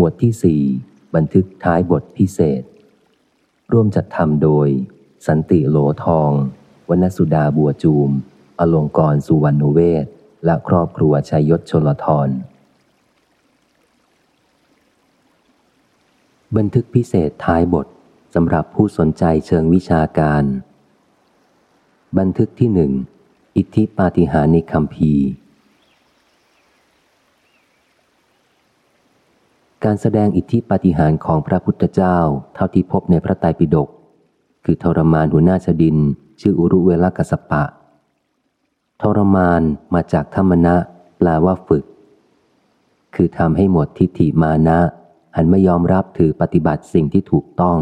หมวดที่สี่บันทึกท้ายบทพิเศษ ร่วมจัดทำโดย สันติโหลทองวณสุดาบัวจูม อลงกรสุวรรณเวศและครอบครัวชัยยศชลทรบันทึกพิเศษท้ายบทสำหรับผู้สนใจเชิงวิชาการ บันทึกที่หนึ่งอิทธิปาฏิหาริย์ในคำพี การแสดงอิทธิปาฏิหาริย์ของพระพุทธเจ้าเท่าที่พบในพระไตรปิฎกคือทรมานหัวหน้าชดิน ชื่ออุรุเวลกัสปะ ทรมานมาจากธรรมนะแปลว่าฝึก คือทำให้หมดทิฏฐิมานะ หันไม่ยอมรับถือปฏิบัติสิ่งที่ถูกต้อง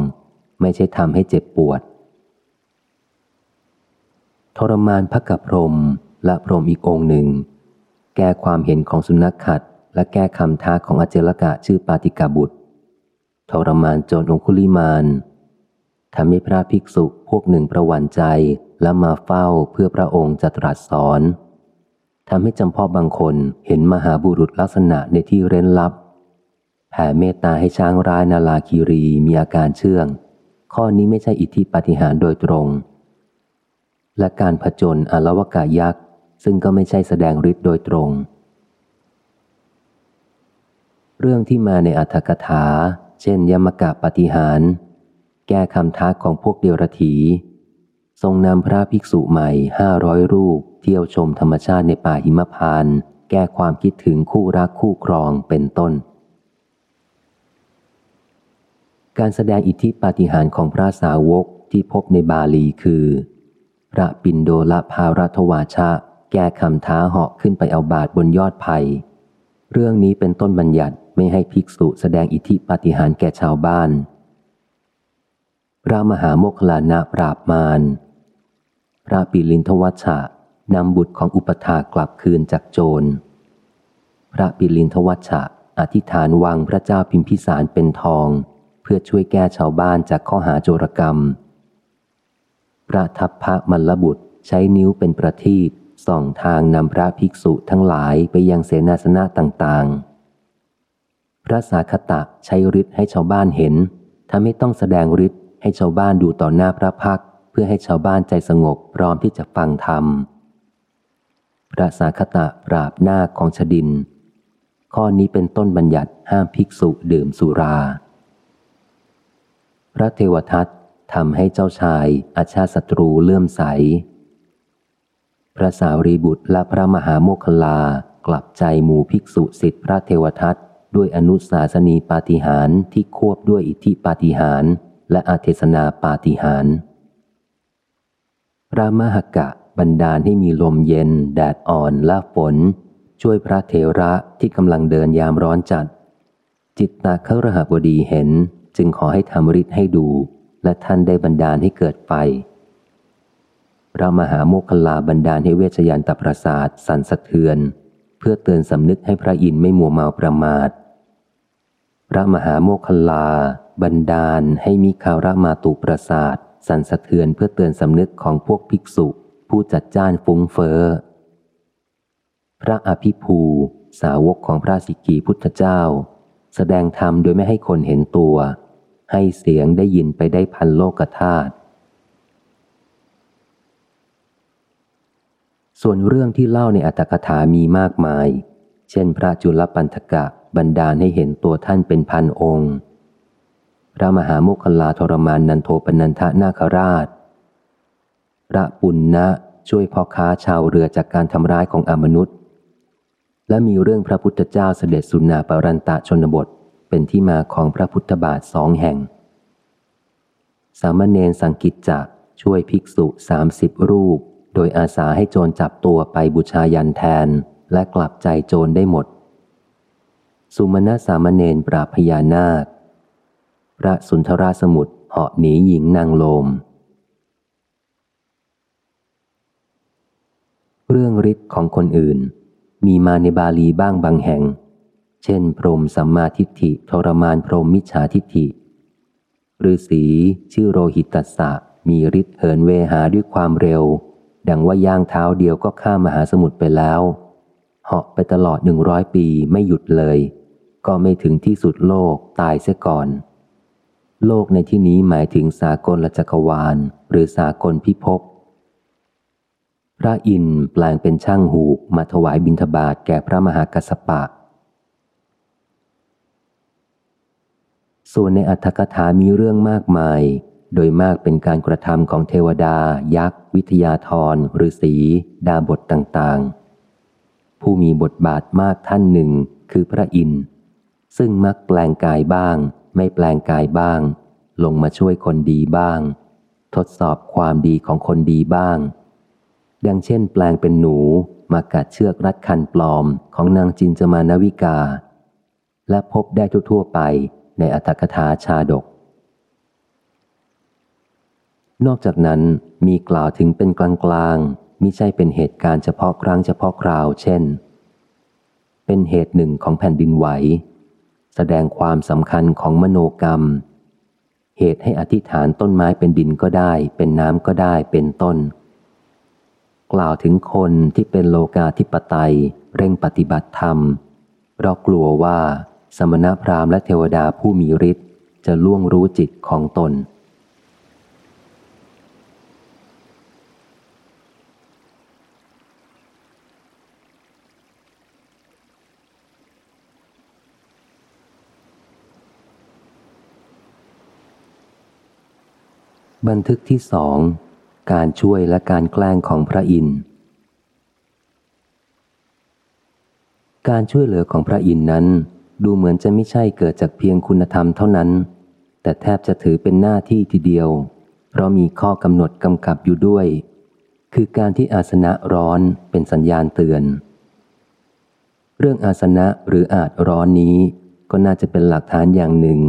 ไม่ใช่ทำให้เจ็บปวด ทรมานพระกับพรมและพรมอีกองหนึ่งแก้ความเห็นของสุนัขขัด และแก้คำท้าของอเจลกะชื่อปาติกาบุตร ทรมานโจรองคุลิมานทำให้พระภิกษุพวกหนึ่งประวันใจและมาเฝ้าเพื่อพระองค์จะตรัสสอนทำให้จำพ่อบางคนเห็นมหาบุรุษลักษณะในที่เร้นลับแผ่เมตตาให้ช้างร้ายนาลาคีรีมีอาการเชื่อง ข้อนี้ไม่ใช่อิทธิปฏิหารโดยตรง และการผจญอลวกายักษ์ ซึ่งก็ไม่ใช่แสดงฤทธิ์โดยตรง เรื่องที่มาในอัธกถา เช่นยมกะปฏิหาร แก้คำท้าของพวกเดียรถี ทรงนำพระภิกษุใหม่ห้าร้อยรูป เที่ยวชมธรรมชาติในป่าหิมพาน แก้ความคิดถึงคู่รักคู่ครองเป็นต้น การแสดงอิทธิปาฏิหาริย์ของพระสาวกที่พบในบาลีคือ พระปินโดละภารัตวาชะ แก้คำท้าเหาะขึ้นไปเอาบาทบนยอดไผ่เรื่องนี้เป็นต้นบัญญัติ ไม่ให้ภิกษุแสดงอิทธิปาฏิหาริย์แก่ชาวบ้าน พระมหาโมคลานะปราบมารพระปิลินทวัชชะนำบุตรของอุปถากลับคืนจากโจร พระปิลินทวัชชะอธิษฐานวังพระเจ้าพิมพิสารเป็นทอง เพื่อช่วยแก้ชาวบ้านจากข้อหาโจรกรรม พระทัพพระมัลลบุตรใช้นิ้วเป็นประทีปส่องทางนำพระภิกษุทั้งหลายไปยังเสนาสนะต่างๆ พระสาคตะใช้ฤทธิ์ให้ชาวบ้านเห็นทำให้ต้องแสดงฤทธิ์ให้ชาวบ้านดูต่อหน้าพระพัก เพื่อให้ชาวบ้านใจสงบพร้อมที่จะฟังธรรม พระสาคตะปราบหน้าของชดิน ข้อนี้เป็นต้นบัญญัติห้ามภิกษุดื่มสุรา พระเทวทัตทำให้เจ้าชายอาชาศัตรูเลื่อมใส พระสาวรีบุตรและพระมหาโมคคลากลับใจหมู่ภิกษุสิทธิพระเทวทัต ด้วยอนุสาสนีปาฏิหารที่ควบด้วยอิทธิปาฏิหารและอาเทศนาปาฏิหารพระมหกะบันดาลให้มีลมเย็น แดดอ่อนและฝน ช่วยพระเทระที่กำลังเดินยามร้อนจัด จิตตาเครหบดีเห็นจึงขอให้ทำฤทธิ์ให้ดู และท่านได้บันดาลให้เกิดไฟพระมหาโมคคลาบันดาลให้เวชยันตประสาทสั่นสะเทือน เพื่อเตือนสำนึกให้พระอินไม่มัวเมาประมาท พระมหาโมคคลา บันดาลให้มีคารามาตุประสาท สั่นสะเทือนเพื่อเตือนสำนึกของพวกภิกษุ ผู้จัดจ้านฟุ้งเฟอ้อ พระอภิภูสาวกของพระสิกีพุทธเจ้า แสดงธรรมโดยไม่ให้คนเห็นตัว ให้เสียงได้ยินไปได้พันโลกธาตุส่วนเรื่องที่เล่าในอัตถกถามีมากมาย เช่น พระจุลปันธกะบันดาลให้เห็นตัวท่านเป็นพันองค์ พระมหาโมคคลาทรมานนันโทปนันทะนาคราช พระปุณณะช่วยพ่อค้าชาวเรือจากการทำร้ายของอมนุษย์ และมีเรื่องพระพุทธเจ้าเสด็จสุนาปรันตะชนบท เป็นที่มาของพระพุทธบาทสองแห่ง สามเณรสังกิจจะช่วยภิกษุสามสิบรูป โดยอาสาให้โจรจับตัวไปบูชายันแทนและกลับใจโจรได้หมด สุมาณสามเณรปราพญานาค พระสุนทราสมุทรเหาะหนีหญิงนางโลม เรื่องฤทธิ์ของคนอื่น มีมาในบาลีบ้างบางแห่ง เช่น พรมสัมมาทิฏฐิทรมานพรมมิจฉาทิฏฐิฤาษีชื่อโรหิตัสสะมีฤทธิ์เหินเวหาด้วยความเร็ว ดังว่าย่างเท้าเดียวก็ข้ามมหาสมุทรไปแล้ว เหาะไปตลอดหนึ่งร้อยปีไม่หยุดเลย ก็ไม่ถึงที่สุดโลกตายเสียก่อน โลกในที่นี้หมายถึงสากลจักรวาล หรือสากลพิภพพระอินทร์แปลงเป็นช่างหูกมาถวายบิณฑบาตแก่พระมหากัสสปะ ส่วนในอัตถกถามีเรื่องมากมาย โดยมากเป็นการกระทำของเทวดา ยักษ์ วิทยาธรฤาษีดาบทต่างๆ ผู้มีบทบาทมากท่านหนึ่งคือพระอินทร์ ซึ่งมักแปลงกายบ้าง ไม่แปลงกายบ้าง ลงมาช่วยคนดีบ้าง ทดสอบความดีของคนดีบ้าง ดังเช่น แปลงเป็นหนูมากัดเชือกรัดคันปลอมของนางจินจมานวิกา และพบได้ทั่วๆไปในอัตถกถาชาดก นอกจากนั้นมีกล่าวถึงเป็นกลางๆมิใช่เป็นเหตุการณ์เฉพาะครั้งเฉพาะคราว เช่น เป็นเหตุหนึ่งของแผ่นดินไหว แสดงความสำคัญของมโนกรรม เหตุให้อธิษฐานต้นไม้เป็นดินก็ได้ เป็นน้ำก็ได้เป็นต้น กล่าวถึงคนที่เป็นโลกาธิปไตย เร่งปฏิบัติธรรมเพราะกลัวว่า สมณพราหมณ์และเทวดาผู้มีฤทธิ์จะล่วงรู้จิตของตน บันทึกที่สองการช่วยและการแกล้งของพระอินทร์การช่วยเหลือของพระอินทร์นั้น ดูเหมือนจะไม่ใช่เกิดจากเพียงคุณธรรมเท่านั้น แต่แทบจะถือเป็นหน้าที่ทีเดียว เพราะมีข้อกำหนดกำกับอยู่ด้วย คือการที่อาสนะร้อนเป็นสัญญาณเตือน เรื่องอาสนะหรืออาจร้อนนี้ก็น่าจะเป็นหลักฐานอย่างหนึ่ง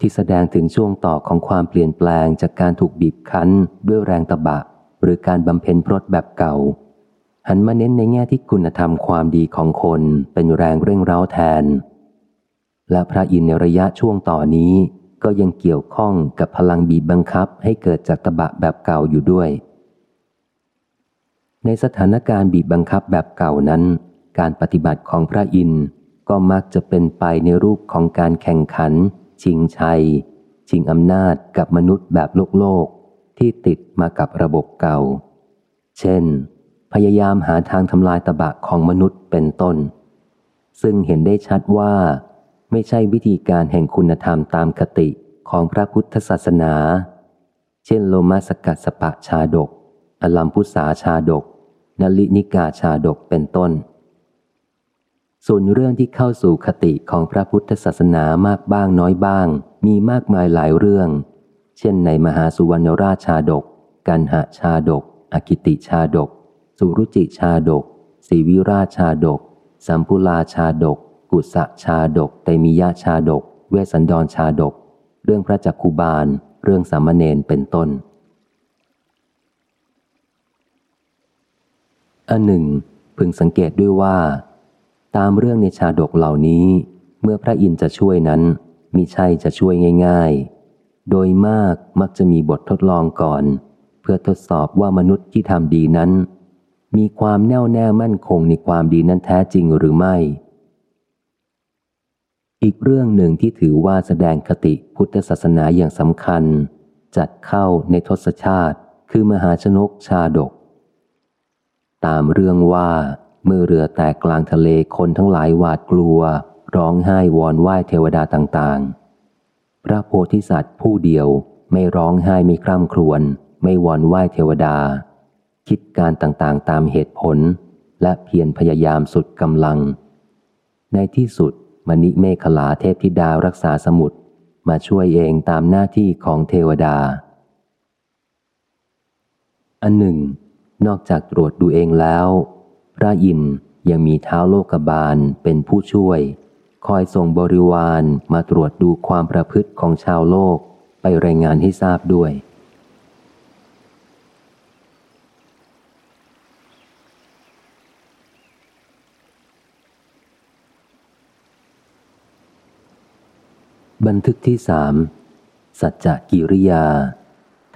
ที่แสดงถึงช่วงต่อของความเปลี่ยนแปลงจากการถูกบีบคั้นด้วยแรงตะบะ หรือการบำเพ็ญพรตแบบเก่า หันมาเน้นในแง่ที่คุณธรรมความดีของคนเป็นแรงเร่งเร้าแทน และพระอินในระยะช่วงต่อนี้ ก็ยังเกี่ยวข้องกับพลังบีบบังคับให้เกิดจากตะบะแบบเก่าอยู่ด้วย ในสถานการณ์บีบบังคับแบบเก่านั้น การปฏิบัติของพระอินก็มักจะเป็นไปในรูปของการแข่งขัน ชิงชัย ชิงอำนาจกับมนุษย์แบบโลกโลกที่ติดมากับระบบเก่า เช่น พยายามหาทางทำลายตบะของมนุษย์เป็นต้น ซึ่งเห็นได้ชัดว่า ไม่ใช่วิธีการแห่งคุณธรรมตามคติของพระพุทธศาสนา เช่น โลมาสกัดสปะชาดก อลัมพุสาชาดก นลินิกาชาดกเป็นต้น ส่วนเรื่องที่เข้าสู่คติของพระพุทธศาสนามากบ้างน้อยบ้าง มีมากมายหลายเรื่อง เช่นในมหาสุวรรณราชชาดก กันหะชาดกอกิติชาดก สุรุจิชาดกสีวิราชาดก สัมพุลาชาดก กุสะชาดกเตมิยะชาดก เวสันดรชาดก เรื่องพระจักคุบาล เรื่องสามเณรเป็นต้น อันหนึ่ง พึงสังเกตด้วยว่า ตามเรื่องในชาดกเหล่านี้ เมื่อพระอินทร์จะช่วยนั้นมิใช่จะช่วยง่ายๆ โดยมากมักจะมีบททดลองก่อน เพื่อทดสอบว่ามนุษย์ที่ทำดีนั้น มีความแน่วแน่มั่นคงในความดีนั้นแท้จริงหรือไม่ อีกเรื่องหนึ่งที่ถือว่าแสดงคติพุทธศาสนาอย่างสำคัญ จัดเข้าในทศชาติ คือมหาชนกชาดก ตามเรื่องว่า เมื่อเรือแตกกลางทะเลคนทั้งหลายหวาดกลัว ร้องไห้วอนไหว้เทวดาต่างๆ พระโพธิสัตว์ผู้เดียวไม่ร้องไห้ไม่คร่ำครวญไม่วอนไหว้เทวดา คิดการต่างๆตามเหตุผล และเพียรพยายามสุดกำลัง ในที่สุดมณิเมฆลาเทพธิดารักษาสมุทรมาช่วยเองตามหน้าที่ของเทวดา อันหนึ่ง นอกจากตรวจดูเองแล้ว พระอินทร์ยังมีเท้าโลกบาลเป็นผู้ช่วย คอยส่งบริวารมาตรวจดูความประพฤติของชาวโลกไปรายงานให้ทราบด้วย บันทึกที่สามสัจจกิริยา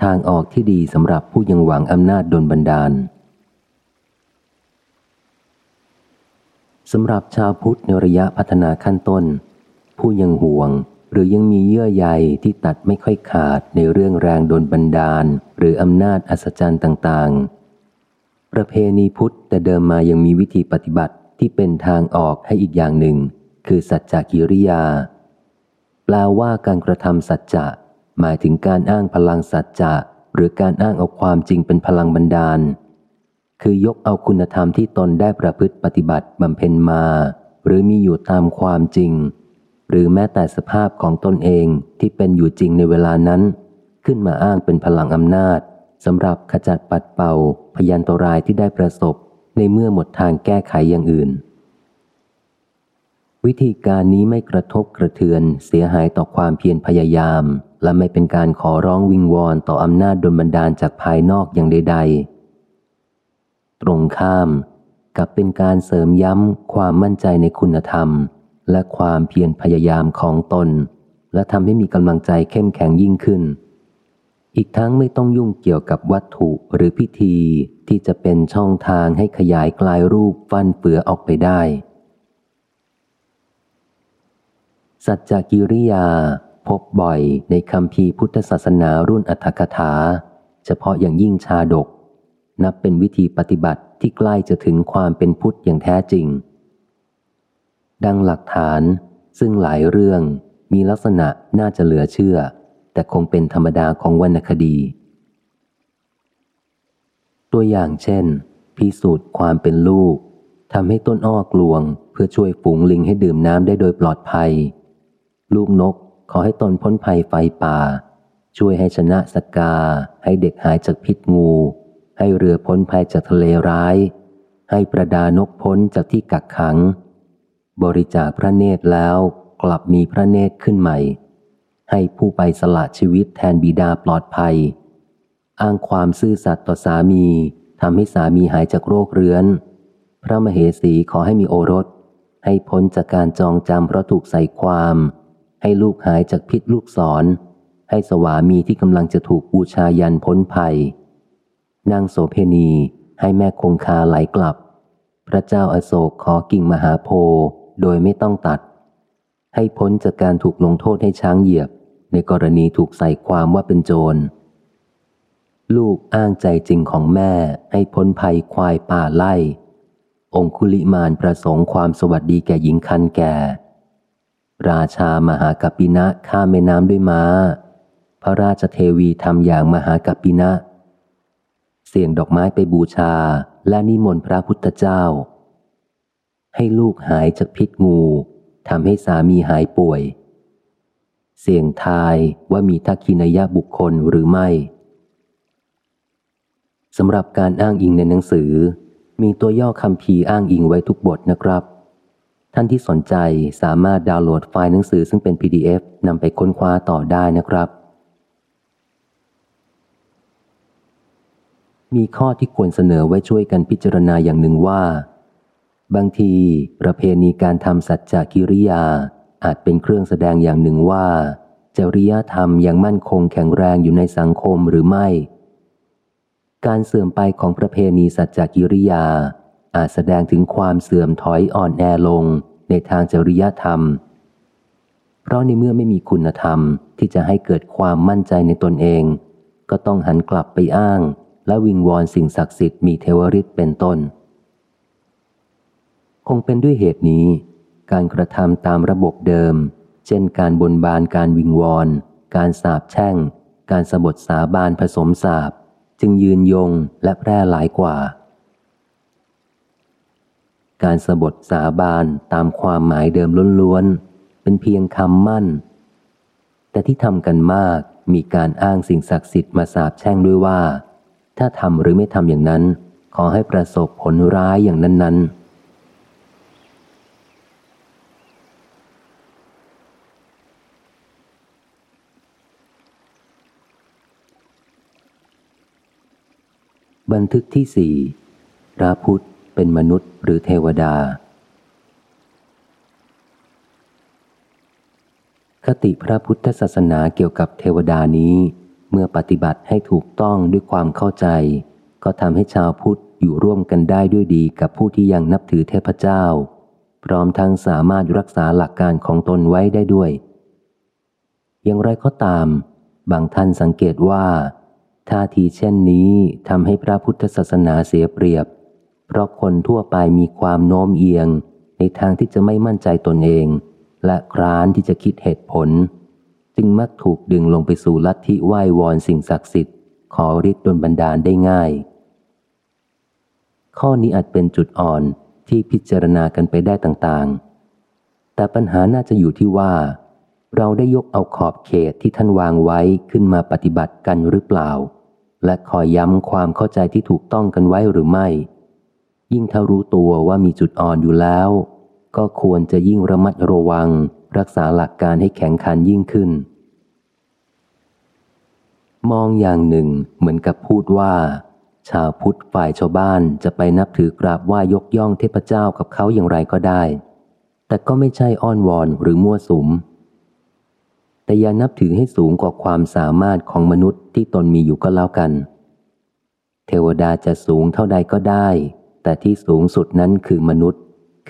ทางออกที่ดีสำหรับผู้ยังหวังอำนาจดลบันดาล สำหรับชาวพุทธในระยะพัฒนาขั้นต้น ผู้ยังห่วงหรือยังมีเยื่อใยที่ตัดไม่ค่อยขาดในเรื่องแรงโดนบันดาล หรืออำนาจอัศจรรย์ต่างๆ ประเพณีพุทธแต่เดิมมายังมีวิธีปฏิบัติที่เป็นทางออกให้อีกอย่างหนึ่ง คือสัจจกิริยา แปลว่าการกระทำสัจจะหมายถึงการอ้างพลังสัจจะหรือการอ้างเอาความจริงเป็นพลังบันดาล คือยกเอาคุณธรรมที่ตนได้ประพฤติปฏิบัติบำเพ็ญมา หรือมีอยู่ตามความจริง หรือแม้แต่สภาพของตนเองที่เป็นอยู่จริงในเวลานั้น ขึ้นมาอ้างเป็นพลังอำนาจสำหรับขจัดปัดเป่า พยันตรายที่ได้ประสบในเมื่อหมดทางแก้ไขอย่างอื่น วิธีการนี้ไม่กระทบกระเทือนเสียหายต่อความเพียรพยายาม และไม่เป็นการขอร้องวิงวอนต่ออำนาจดลบันดาลจากภายนอกอย่างใดๆ ตรงข้ามกับเป็นการเสริมย้ำความมั่นใจในคุณธรรม และความเพียรพยายามของตน และทำให้มีกำลังใจเข้มแข็งยิ่งขึ้น อีกทั้งไม่ต้องยุ่งเกี่ยวกับวัตถุหรือพิธีที่จะเป็นช่องทางให้ขยายกลายรูปฟันเฟือออกไปได้ สัจจกิริยา พบบ่อยในคำพีพุทธศาสนารุ่นอัตถกถา เฉพาะอย่างยิ่งชาดก นับเป็นวิธีปฏิบัติที่ใกล้จะถึงความเป็นพุทธอย่างแท้จริง ดังหลักฐานซึ่งหลายเรื่องมีลักษณะน่าจะเหลือเชื่อ แต่คงเป็นธรรมดาของวรรณคดี ตัวอย่างเช่น พิสูจน์ความเป็นลูกทำให้ต้นอ้อกลวง เพื่อช่วยฝูงลิงให้ดื่มน้ำได้โดยปลอดภัย ลูกนกขอให้ตนพ้นภัยไฟป่า ช่วยให้ชนะสกา ให้เด็กหายจากพิษงู ให้เรือพ้นภัยจากทะเลร้าย ให้ประดานกพ้นจากที่กักขัง บริจาคพระเนตรแล้วกลับมีพระเนตรขึ้นใหม่ ให้ผู้ไปสละชีวิตแทนบิดาปลอดภัย อ้างความซื่อสัตย์ต่อสามีทำให้สามีหายจากโรคเรื้อน พระมเหสีขอให้มีโอรส ให้พ้นจากการจองจำเพราะถูกใส่ความ ให้ลูกหายจากพิษลูกศร ให้สวามีที่กำลังจะถูกบูชายันพ้นภัย นางโสเพณีให้แม่คงคาไหลกลับ พระเจ้าอาโศกขอกิ่งมหาโพธิ์โดยไม่ต้องตัด ให้พ้นจากการถูกลงโทษให้ช้างเหยียบ ในกรณีถูกใส่ความว่าเป็นโจร ลูกอ้างใจจริงของแม่ให้พ้นภัยควายป่าไล่ องคุลิมานประสงค์ความสวัสดีแก่หญิงคันแก่ ราชามหากัปปินะข้าแม่น้ำด้วยม้า พระราชเทวีทำอย่างมหากัปปินะ เสี่ยงดอกไม้ไปบูชาและนิมนต์พระพุทธเจ้า ให้ลูกหายจากพิษงูทำให้สามีหายป่วย เสี่ยงทายว่ามีทักขินายะบุคคลหรือไม่สำหรับการอ้างอิงในหนังสือ มีตัวย่อคำพีอ้างอิงไว้ทุกบทนะครับ ท่านที่สนใจสามารถดาวน์โหลดไฟล์หนังสือซึ่งเป็น PDF นำไปค้นคว้าต่อได้นะครับ มีข้อที่ควรเสนอไว้ช่วยกันพิจารณาอย่างหนึ่งว่า บางที ประเพณีการทำสัจจกิริยา อาจเป็นเครื่องแสดงอย่างหนึ่งว่า จริยธรรมยังมั่นคงแข็งแรงอยู่ในสังคมหรือไม่ การเสื่อมไปของประเพณีสัจจกิริยา อาจแสดงถึงความเสื่อมถอยอ่อนแอลงในทางจริยธรรม เพราะในเมื่อไม่มีคุณธรรมที่จะให้เกิดความมั่นใจในตนเอง ก็ต้องหันกลับไปอ้าง และวิงวอนสิ่งศักดิ์สิทธิ์มีเทวฤทธิ์เป็นต้น คงเป็นด้วยเหตุนี้ การกระทำตามระบบเดิม เช่นการบนบานการวิงวอน การสาบแช่ง การสบทสาบานผสมสาบ จึงยืนยงและแพร่หลายกว่า การสบทสาบานตามความหมายเดิมล้วนๆเป็นเพียงคำมั่น แต่ที่ทำกันมากมีการอ้างสิ่งศักดิ์สิทธิ์มาสาบแช่งด้วยว่า ถ้าทำหรือไม่ทำอย่างนั้น ขอให้ประสบผลร้ายอย่างนั้น ๆบันทึกที่สี่พระพุทธเป็นมนุษย์หรือเทวดา คติพระพุทธศาสนาเกี่ยวกับเทวดานี้ เมื่อปฏิบัติให้ถูกต้องด้วยความเข้าใจ ก็ทำให้ชาวพุทธอยู่ร่วมกันได้ด้วยดีกับผู้ที่ยังนับถือเทพเจ้า พร้อมทั้งสามารถรักษาหลักการของตนไว้ได้ด้วย อย่างไรก็ตาม บางท่านสังเกตว่าท่าทีเช่นนี้ทำให้พระพุทธศาสนาเสียเปรียบ เพราะคนทั่วไปมีความโน้มเอียง ในทางที่จะไม่มั่นใจตนเอง และคร้านที่จะคิดเหตุผล จึงมักถูกดึงลงไปสู่ลัทธิไหว้วอนสิ่งศักดิ์สิทธิ์ ขอฤทธิ์ดลบันดาลได้ง่าย ข้อนี้อาจเป็นจุดอ่อนที่พิจารณากันไปได้ต่างๆ แต่ปัญหาน่าจะอยู่ที่ว่า เราได้ยกเอาขอบเขตที่ท่านวางไว้ขึ้นมาปฏิบัติกันหรือเปล่า และคอยย้ำความเข้าใจที่ถูกต้องกันไว้หรือไม่ ยิ่งถ้ารู้ตัวว่ามีจุดอ่อนอยู่แล้ว ก็ควรจะยิ่งระมัดระวัง รักษาหลักการให้แข็งขันยิ่งขึ้น มองอย่างหนึ่งเหมือนกับพูดว่า ชาวพุทธฝ่ายชาวบ้านจะไปนับถือกราบไหว้ยกย่องเทพเจ้ากับเขาอย่างไรก็ได้ แต่ก็ไม่ใช่อ้อนวอนหรือมั่วสุม แต่อย่านับถือให้สูงกว่าความสามารถของมนุษย์ที่ตนมีอยู่ก็แล้วกัน เทวดาจะสูงเท่าใดก็ได้ แต่ที่สูงสุดนั้นคือมนุษย์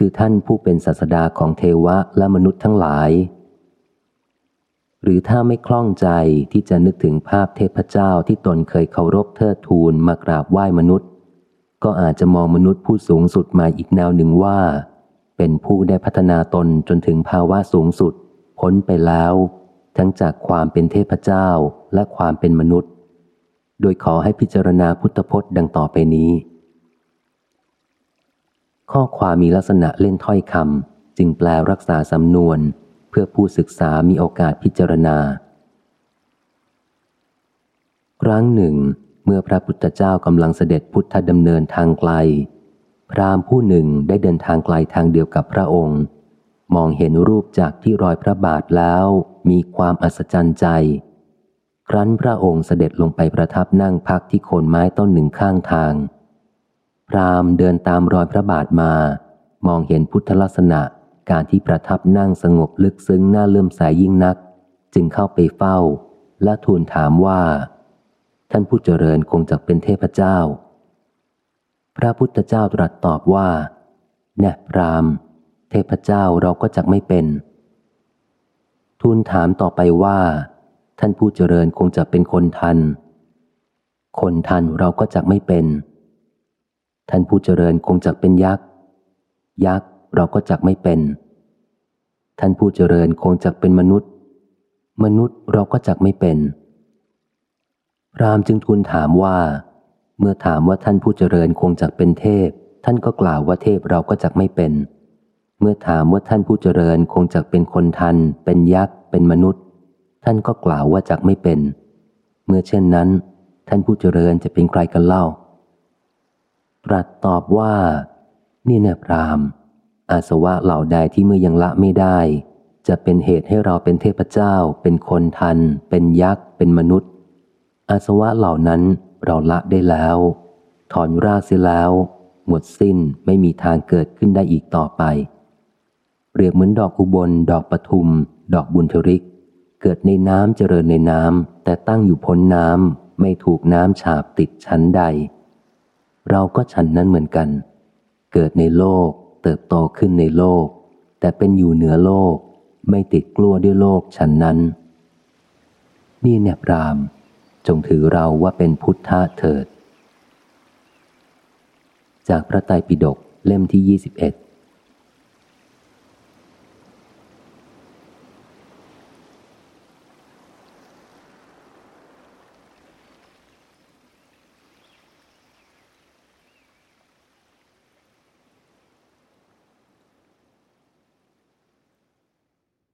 คือท่านผู้เป็นศาสดาของเทวะและมนุษย์ทั้งหลาย หรือถ้าไม่คล่องใจที่จะนึกถึงภาพเทพเจ้าที่ตนเคยเคารพเทิดทูนมากราบไหว้มนุษย์ ก็อาจจะมองมนุษย์ผู้สูงสุดมาอีกแนวหนึ่งว่า เป็นผู้ได้พัฒนาตนจนถึงภาวะสูงสุด พ้นไปแล้ว ทั้งจากความเป็นเทพเจ้าและความเป็นมนุษย์ โดยขอให้พิจารณาพุทธพจน์ดังต่อไปนี้ ข้อความมีลักษณะเล่นถ้อยคำจึงแปลรักษาสำนวน เพื่อผู้ศึกษามีโอกาสพิจารณา ครั้งหนึ่ง เมื่อพระพุทธเจ้ากำลังเสด็จพุทธดำเนินทางไกล พราหมณ์ผู้หนึ่งได้เดินทางไกลทางเดียวกับพระองค์ มองเห็นรูปจากที่รอยพระบาทแล้วมีความอัศจรรย์ใจ ครั้นพระองค์เสด็จลงไปประทับนั่งพักที่โคนไม้ต้นหนึ่งข้างทาง พราหมณ์เดินตามรอยพระบาทมา มองเห็นพุทธลักษณะการที่ประทับนั่งสงบลึกซึ้งน่าเลื่อมใสยยิ่งนัก จึงเข้าไปเฝ้า และทูลถามว่า ท่านผู้เจริญคงจะเป็นเทพเจ้า พระพุทธเจ้าตรัสตอบว่าแน่พรามเทพเจ้าเราก็จักไม่เป็น ทูลถามต่อไปว่า ท่านผู้เจริญคงจะเป็นคนทัน คนทันเราก็จักไม่เป็น ท่านผู้เจริญคงจะเป็นยักษ์ ยักษ์เราก็จักไม่เป็น ท่านผู้เจริญคงจักเป็นมนุษย์ มนุษย์เราก็จักไม่เป็น รามจึงทูลถามว่า เมื่อถามว่าท่านผู้เจริญคงจักเป็นเทพ ท่านก็กล่าวว่าเทพเราก็จักไม่เป็น เมื่อถามว่าท่านผู้เจริญคงจักเป็นคนทัน เป็นยักษ์ เป็นมนุษย์ ท่านก็กล่าวว่าจักไม่เป็น เมื่อเช่นนั้น ท่านผู้เจริญจะเป็นใครกันเล่า ตรัสตอบว่า นี่แน่พรามอาสวะเหล่าใดที่เมื่อยังละไม่ได้ จะเป็นเหตุให้เราเป็นเทพเจ้า เป็นคนทัน เป็นยักษ์ เป็นมนุษย์ อาสวะเหล่านั้นเราละได้แล้ว ถอนรากเสียแล้ว หมดสิ้นไม่มีทางเกิดขึ้นได้อีกต่อไป เปรียบเหมือนดอกอุบล ดอกปทุม ดอกบุญทริก เกิดในน้ำเจริญในน้ำแต่ตั้งอยู่พ้นน้ำไม่ถูกน้ำฉาบติดชั้นใด เราก็ฉันนั้นเหมือนกัน เกิดในโลก เติบโตขึ้นในโลก แต่เป็นอยู่เหนือโลก ไม่ติดกลัวด้วยโลกฉันนั้น นี่เนี่ยพราม จงถือเราว่าเป็นพุทธะเถิด จากพระไตรปิฎกเล่มที่ 21